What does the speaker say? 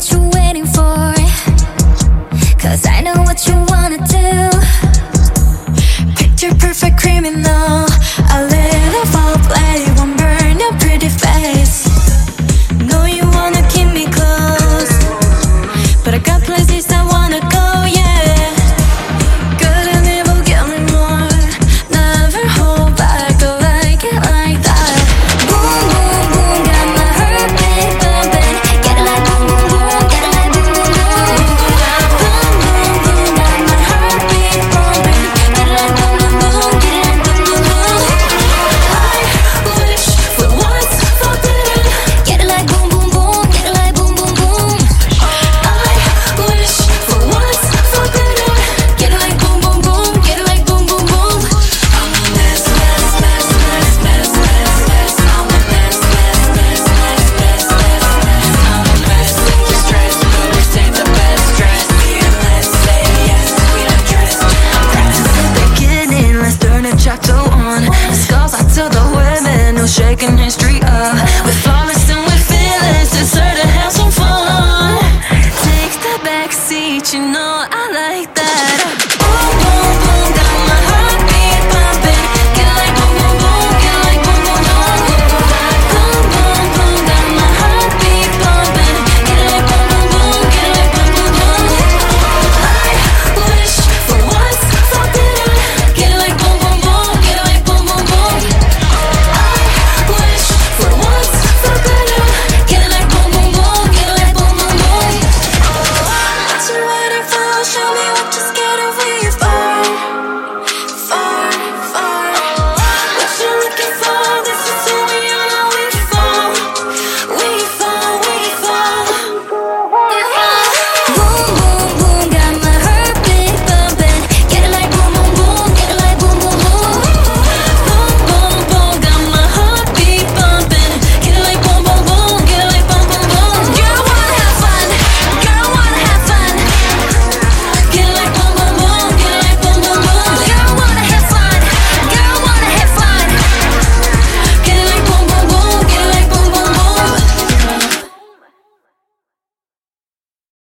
what you waiting for? no shaking history up. We're flawless and we're fearless, it's her to have some fun. Take the back seat, you know.